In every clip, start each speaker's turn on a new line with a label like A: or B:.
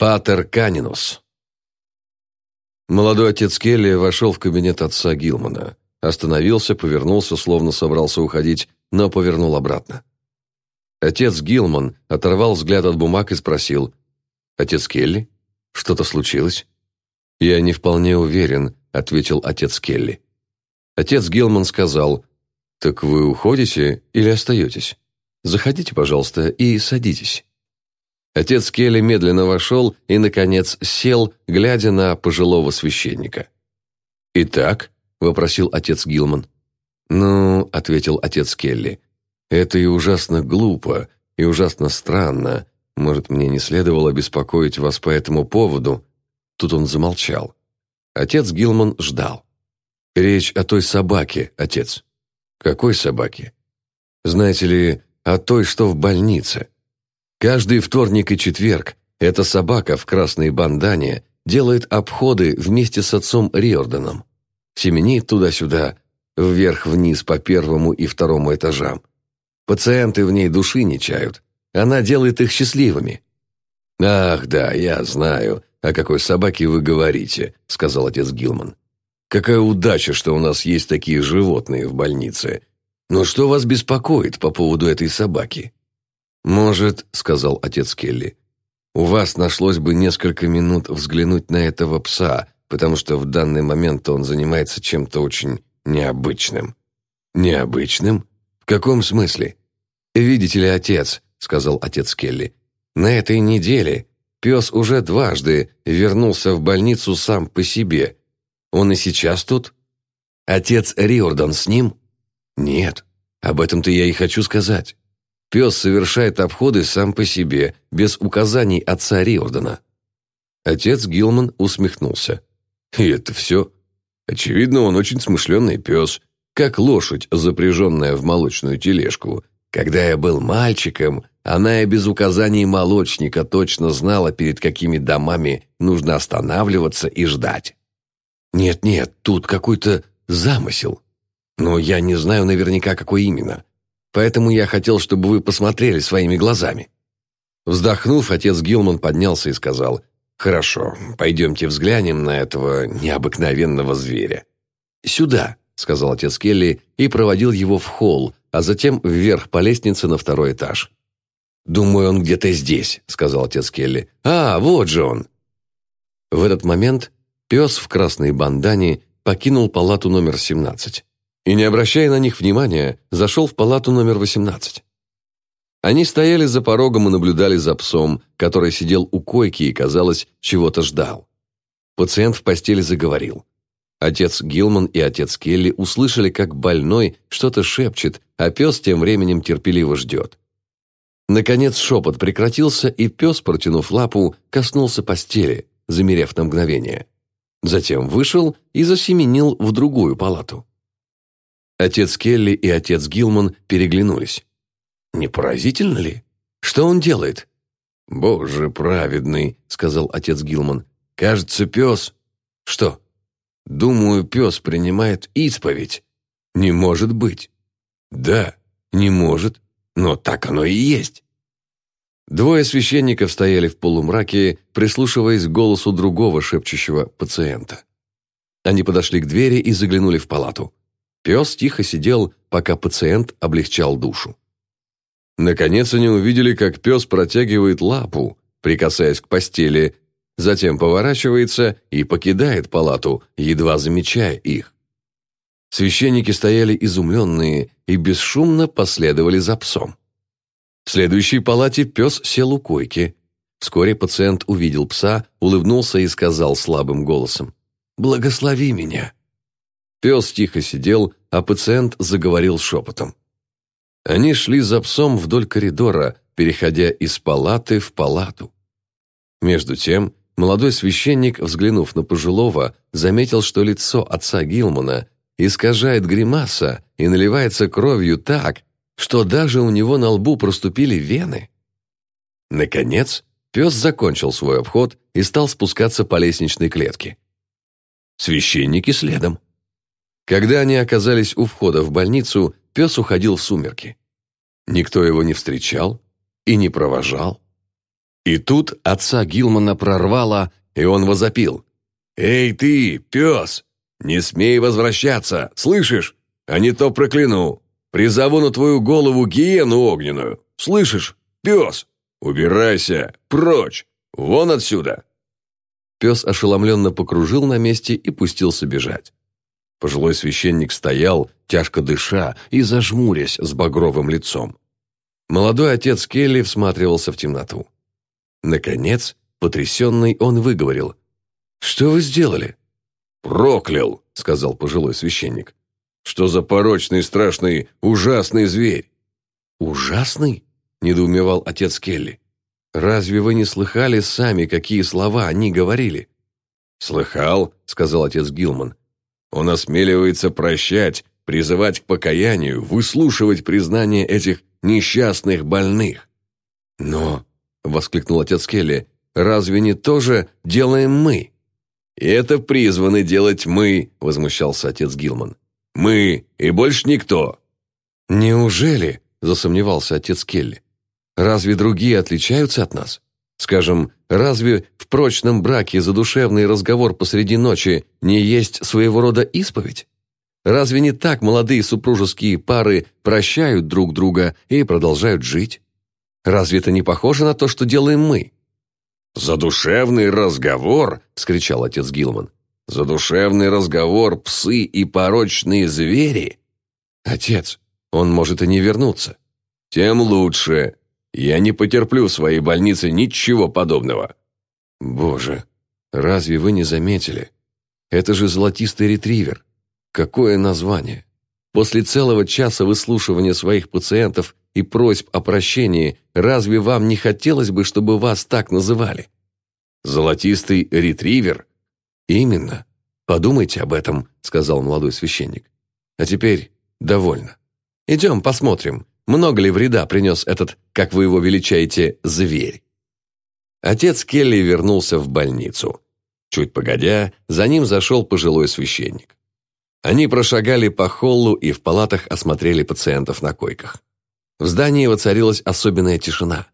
A: Патер Канинус. Молодой отец Келли вошел в кабинет отца Гилмана. Остановился, повернулся, словно собрался уходить, но повернул обратно. Отец Гилман оторвал взгляд от бумаг и спросил, «Отец Келли, что-то случилось?» «Я не вполне уверен», — ответил отец Келли. Отец Гилман сказал, «Так вы уходите или остаетесь? Заходите, пожалуйста, и садитесь». Отец Келли медленно вошел и, наконец, сел, глядя на пожилого священника. «Итак?» – вопросил отец Гилман. «Ну», – ответил отец Келли, – «это и ужасно глупо, и ужасно странно. Может, мне не следовало беспокоить вас по этому поводу?» Тут он замолчал. Отец Гилман ждал. «Речь о той собаке, отец». «Какой собаке?» «Знаете ли, о той, что в больнице». Каждый вторник и четверг эта собака в красной бандане делает обходы вместе с отцом Риорданом. Семенит туда-сюда, вверх-вниз по первому и второму этажам. Пациенты в ней души не чают. Она делает их счастливыми. «Ах, да, я знаю, о какой собаке вы говорите», — сказал отец Гилман. «Какая удача, что у нас есть такие животные в больнице. Но что вас беспокоит по поводу этой собаки?» «Может, — сказал отец Келли, — у вас нашлось бы несколько минут взглянуть на этого пса, потому что в данный момент он занимается чем-то очень необычным». «Необычным? В каком смысле?» «Видите ли, отец, — сказал отец Келли, — на этой неделе пес уже дважды вернулся в больницу сам по себе. Он и сейчас тут?» «Отец Риордан с ним?» «Нет, об этом-то я и хочу сказать. Пес совершает обходы сам по себе, без указаний отца Риордана. Отец Гилман усмехнулся. И это все. Очевидно, он очень смышленый пес, как лошадь, запряженная в молочную тележку. Когда я был мальчиком, она и без указаний молочника точно знала, перед какими домами нужно останавливаться и ждать. Нет-нет, тут какой-то замысел. Но я не знаю наверняка, какой именно. Поэтому я хотел, чтобы вы посмотрели своими глазами». Вздохнув, отец Гилман поднялся и сказал, «Хорошо, пойдемте взглянем на этого необыкновенного зверя». «Сюда», — сказал отец Келли и проводил его в холл, а затем вверх по лестнице на второй этаж. «Думаю, он где-то здесь», — сказал отец Келли. «А, вот же он!» В этот момент пес в красной бандане покинул палату номер 17 и, не обращая на них внимания, зашел в палату номер 18. Они стояли за порогом и наблюдали за псом, который сидел у койки и, казалось, чего-то ждал. Пациент в постели заговорил. Отец Гилман и отец Келли услышали, как больной что-то шепчет, а пес тем временем терпеливо ждет. Наконец шепот прекратился, и пес, протянув лапу, коснулся постели, замерев на мгновение. Затем вышел и засеменил в другую палату. Отец Келли и отец Гилман переглянулись. «Не поразительно ли? Что он делает?» «Боже праведный», — сказал отец Гилман. «Кажется, пес...» «Что?» «Думаю, пес принимает исповедь». «Не может быть». «Да, не может, но так оно и есть». Двое священников стояли в полумраке, прислушиваясь к голосу другого шепчущего пациента. Они подошли к двери и заглянули в палату. Пес тихо сидел, пока пациент облегчал душу. Наконец они увидели, как пес протягивает лапу, прикасаясь к постели, затем поворачивается и покидает палату, едва замечая их. Священники стояли изумленные и бесшумно последовали за псом. В следующей палате пес сел у койки. Вскоре пациент увидел пса, улыбнулся и сказал слабым голосом «Благослови меня». Пес тихо сидел, а пациент заговорил шепотом. Они шли за псом вдоль коридора, переходя из палаты в палату. Между тем, молодой священник, взглянув на пожилого, заметил, что лицо отца Гилмана искажает гримаса и наливается кровью так, что даже у него на лбу проступили вены. Наконец, пес закончил свой обход и стал спускаться по лестничной клетке. Священники следом. Когда они оказались у входа в больницу, пес уходил в сумерки. Никто его не встречал и не провожал. И тут отца Гилмана прорвало, и он возопил. «Эй ты, пес! Не смей возвращаться, слышишь? А не то прокляну. Призову на твою голову гиену огненную. Слышишь, пес? Убирайся, прочь, вон отсюда!» Пес ошеломленно покружил на месте и пустился бежать. Пожилой священник стоял, тяжко дыша и зажмурясь с багровым лицом. Молодой отец Келли всматривался в темноту. Наконец, потрясенный, он выговорил. «Что вы сделали?» «Проклял», — сказал пожилой священник. «Что за порочный, страшный, ужасный зверь?» «Ужасный?» — недоумевал отец Келли. «Разве вы не слыхали сами, какие слова они говорили?» «Слыхал», — сказал отец Гилман. «Он осмеливается прощать, призывать к покаянию, выслушивать признание этих несчастных больных». «Но», — воскликнул отец Келли, — «разве не то же делаем мы?» «И это призваны делать мы», — возмущался отец Гилман. «Мы и больше никто». «Неужели?» — засомневался отец Келли. «Разве другие отличаются от нас? Скажем, разве в прочном браке задушевный разговор посреди ночи не есть своего рода исповедь? Разве не так молодые супружеские пары прощают друг друга и продолжают жить? Разве это не похоже на то, что делаем мы?»
B: «Задушевный разговор!» — скричал отец Гилман. «Задушевный разговор, псы и порочные звери!»
A: «Отец, он может и не вернуться».
B: «Тем лучше. Я не потерплю в своей больнице ничего подобного».
A: «Боже, разве вы не заметили? Это же золотистый ретривер. Какое название!» После целого часа выслушивания своих пациентов и просьб о прощении, разве вам не хотелось бы, чтобы вас так называли? Золотистый ретривер? Именно. Подумайте об этом, сказал молодой священник. А теперь довольно. Идем посмотрим, много ли вреда принес этот, как вы его величаете, зверь. Отец Келли вернулся в больницу. Чуть погодя, за ним зашел пожилой священник. Они прошагали по холлу и в палатах осмотрели пациентов на койках. В здании воцарилась особенная тишина.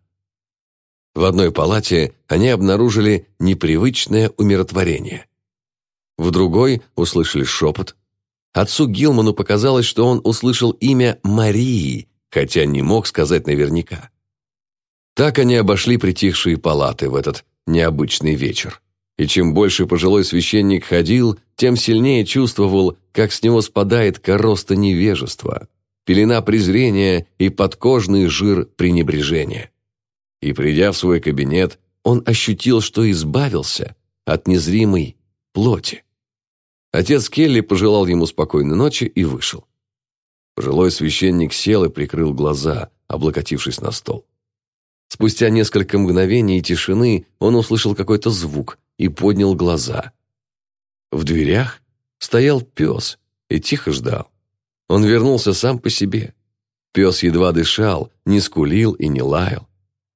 A: В одной палате они обнаружили непривычное умиротворение. В другой услышали шепот. Отцу Гилману показалось, что он услышал имя Марии, хотя не мог сказать наверняка. Так они обошли притихшие палаты в этот необычный вечер. И чем больше пожилой священник ходил, тем сильнее чувствовал, как с него спадает короста невежества, пелена презрения и подкожный жир пренебрежения. И придя в свой кабинет, он ощутил, что избавился от незримой плоти. Отец Келли пожелал ему спокойной ночи и вышел. Пожилой священник сел и прикрыл глаза, облокотившись на стол. Спустя несколько мгновений тишины он услышал какой-то звук и поднял глаза. В дверях стоял пес и тихо ждал. Он вернулся сам по себе. Пес едва дышал, не скулил и не лаял.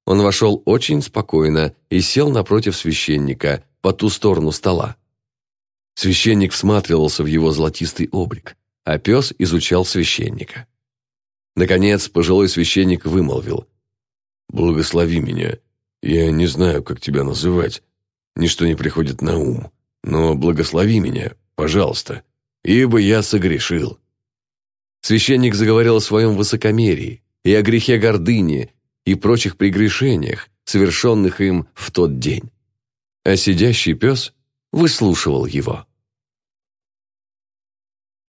A: Он вошел очень спокойно и сел напротив священника по ту сторону стола. Священник всматривался в его золотистый облик, а пес изучал священника. Наконец пожилой священник вымолвил. «Благослови меня. Я не знаю, как тебя называть. Ничто не приходит на ум. Но благослови меня, пожалуйста, ибо я согрешил». Священник заговорил о своем высокомерии и о грехе гордыни и прочих прегрешениях, совершенных им в тот день. А сидящий пес выслушивал его.